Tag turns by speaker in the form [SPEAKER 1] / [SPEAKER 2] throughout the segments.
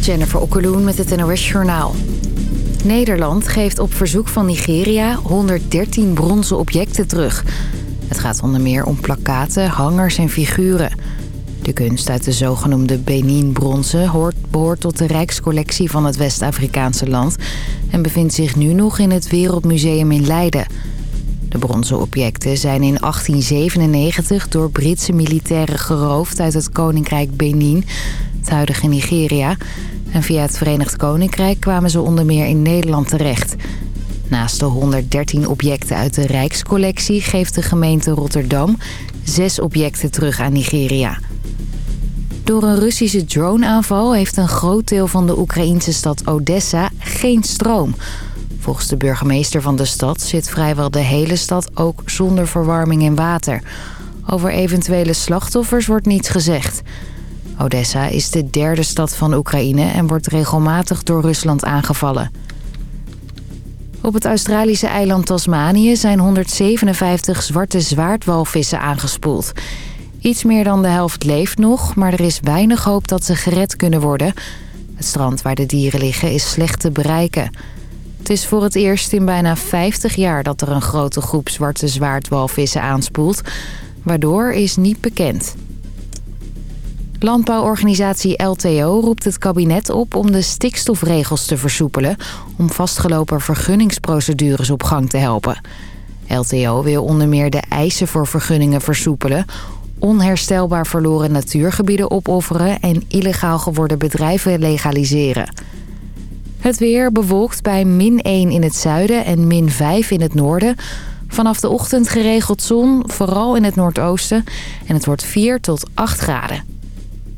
[SPEAKER 1] Jennifer Okkeloen met het NOS Journaal. Nederland geeft op verzoek van Nigeria 113 bronzen objecten terug. Het gaat onder meer om plakkaten, hangers en figuren. De kunst uit de zogenoemde Benin-bronzen behoort tot de rijkscollectie van het West-Afrikaanse land... en bevindt zich nu nog in het Wereldmuseum in Leiden... De bronzen objecten zijn in 1897 door Britse militairen geroofd uit het koninkrijk Benin, huidige Nigeria. En via het Verenigd Koninkrijk kwamen ze onder meer in Nederland terecht. Naast de 113 objecten uit de Rijkscollectie geeft de gemeente Rotterdam zes objecten terug aan Nigeria. Door een Russische droneaanval heeft een groot deel van de Oekraïnse stad Odessa geen stroom... Volgens de burgemeester van de stad zit vrijwel de hele stad ook zonder verwarming en water. Over eventuele slachtoffers wordt niets gezegd. Odessa is de derde stad van Oekraïne en wordt regelmatig door Rusland aangevallen. Op het Australische eiland Tasmanië zijn 157 zwarte zwaardwalvissen aangespoeld. Iets meer dan de helft leeft nog, maar er is weinig hoop dat ze gered kunnen worden. Het strand waar de dieren liggen is slecht te bereiken. Het is voor het eerst in bijna 50 jaar dat er een grote groep zwarte zwaardwalvissen aanspoelt. Waardoor is niet bekend. Landbouworganisatie LTO roept het kabinet op om de stikstofregels te versoepelen... om vastgelopen vergunningsprocedures op gang te helpen. LTO wil onder meer de eisen voor vergunningen versoepelen... onherstelbaar verloren natuurgebieden opofferen... en illegaal geworden bedrijven legaliseren... Het weer bewolkt bij min 1 in het zuiden en min 5 in het noorden. Vanaf de ochtend geregeld zon, vooral in het noordoosten. En het wordt 4 tot 8 graden.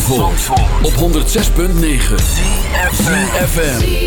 [SPEAKER 2] Zandvoort, Zandvoort. op 106.9 CFFM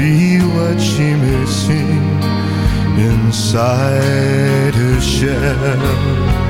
[SPEAKER 3] be what she may seem inside her
[SPEAKER 1] shell.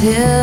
[SPEAKER 1] Till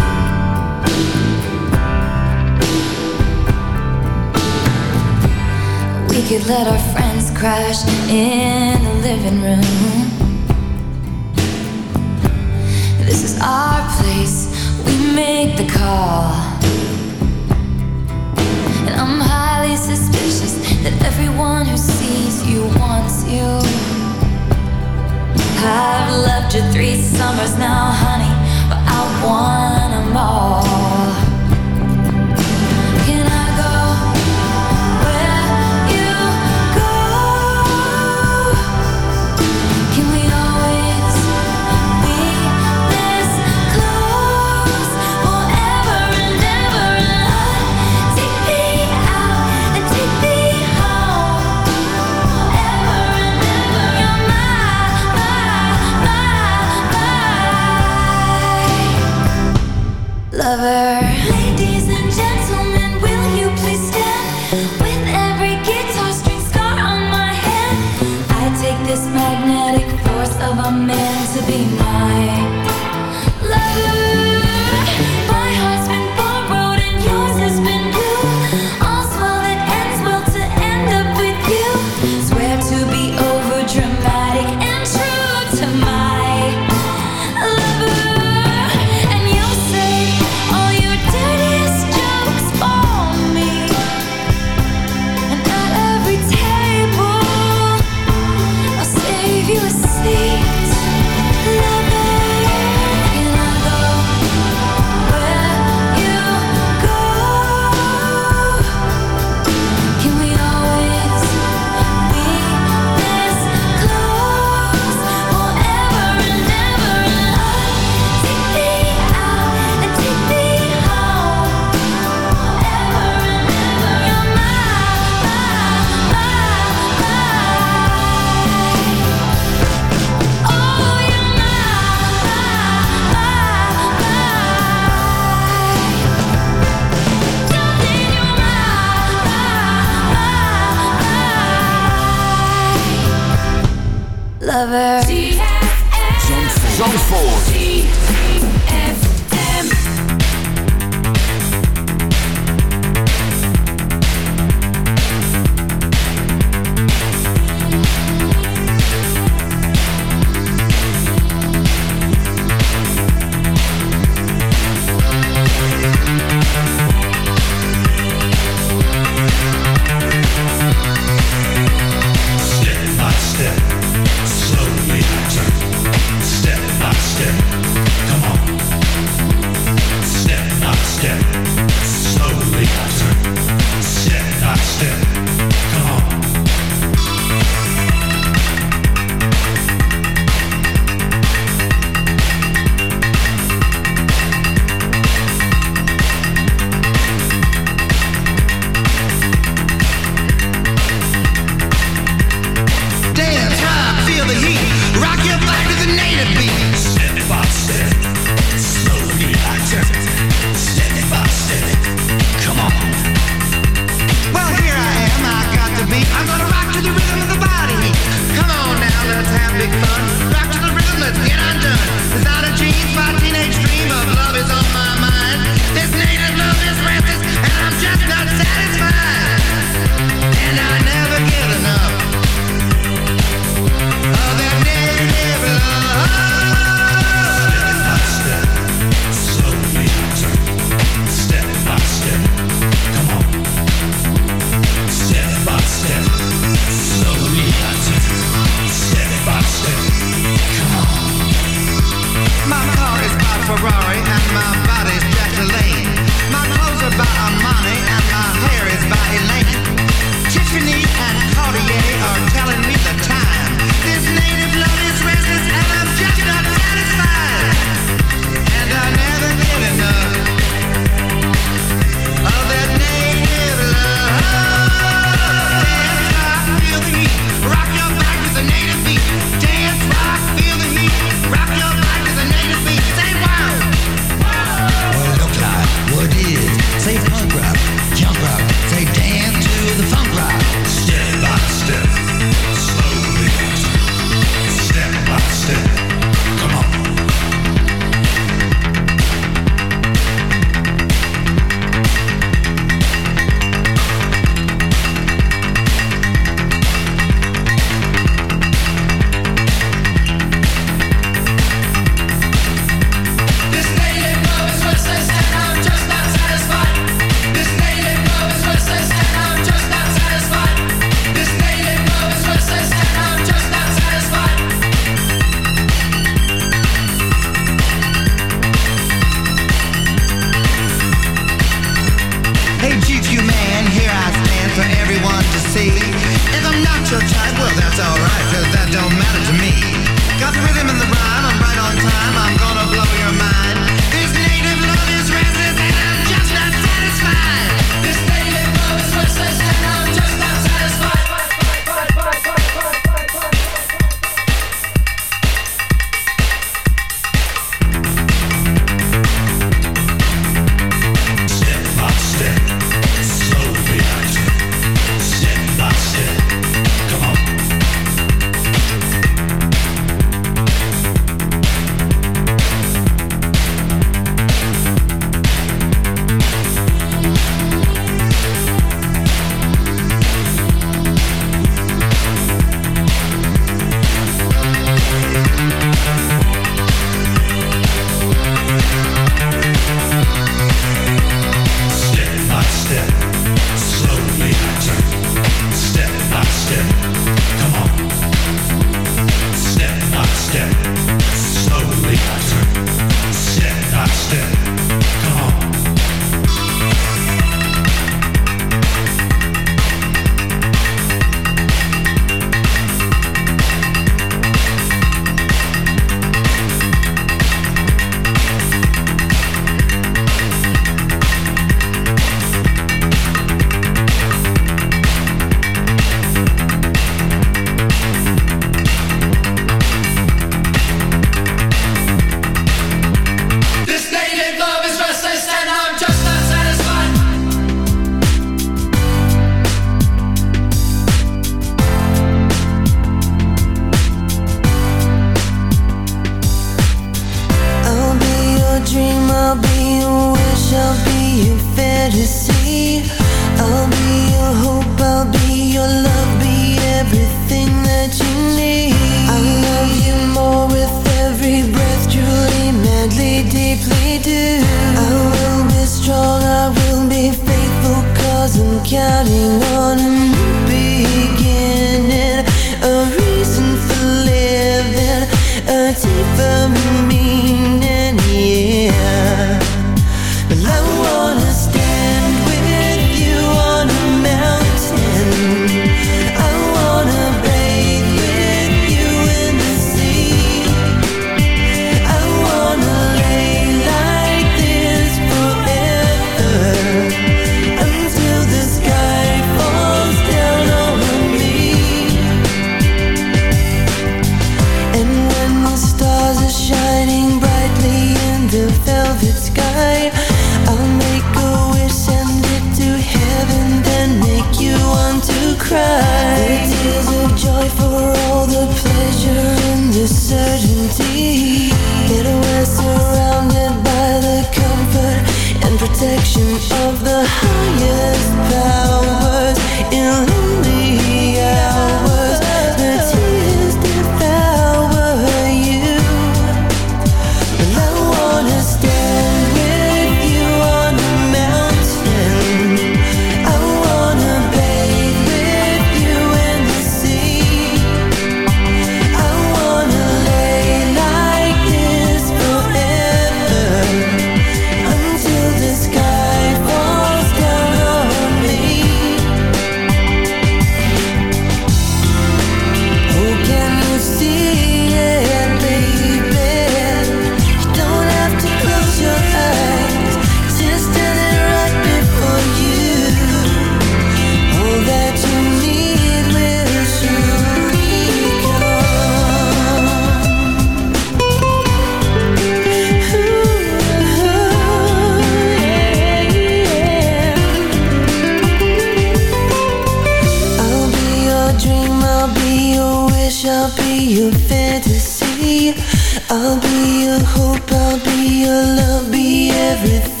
[SPEAKER 2] everything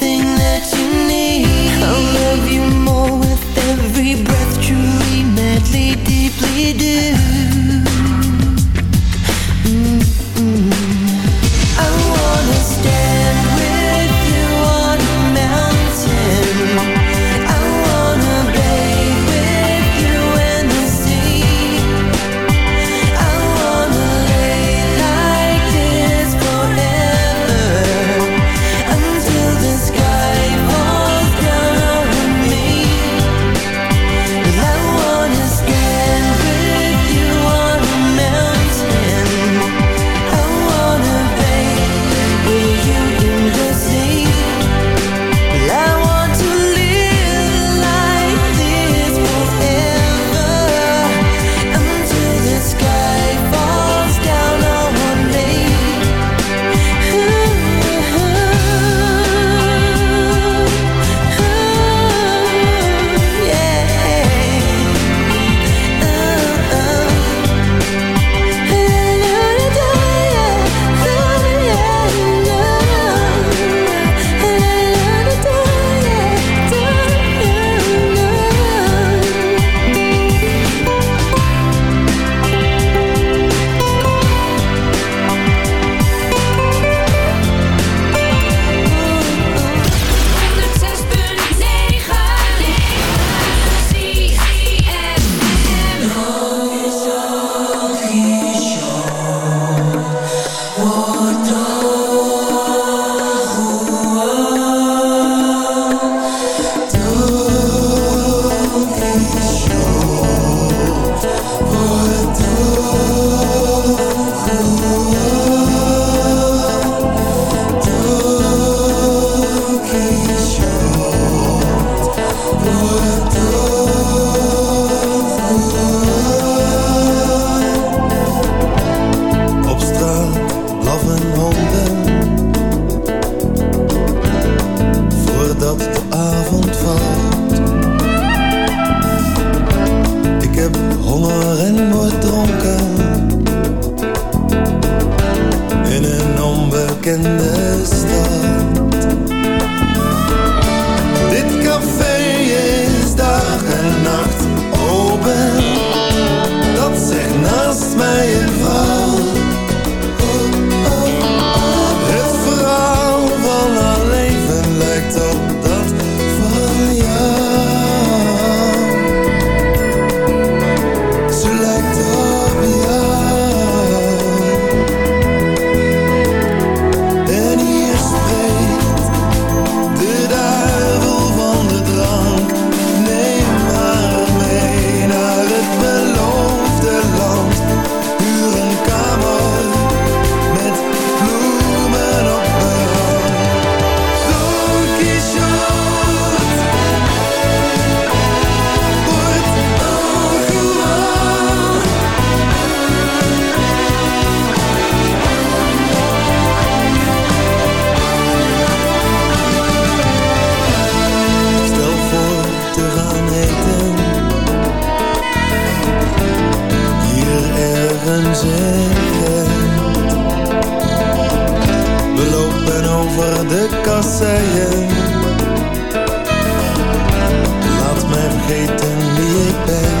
[SPEAKER 3] Laat mij vergeten wie ik ben.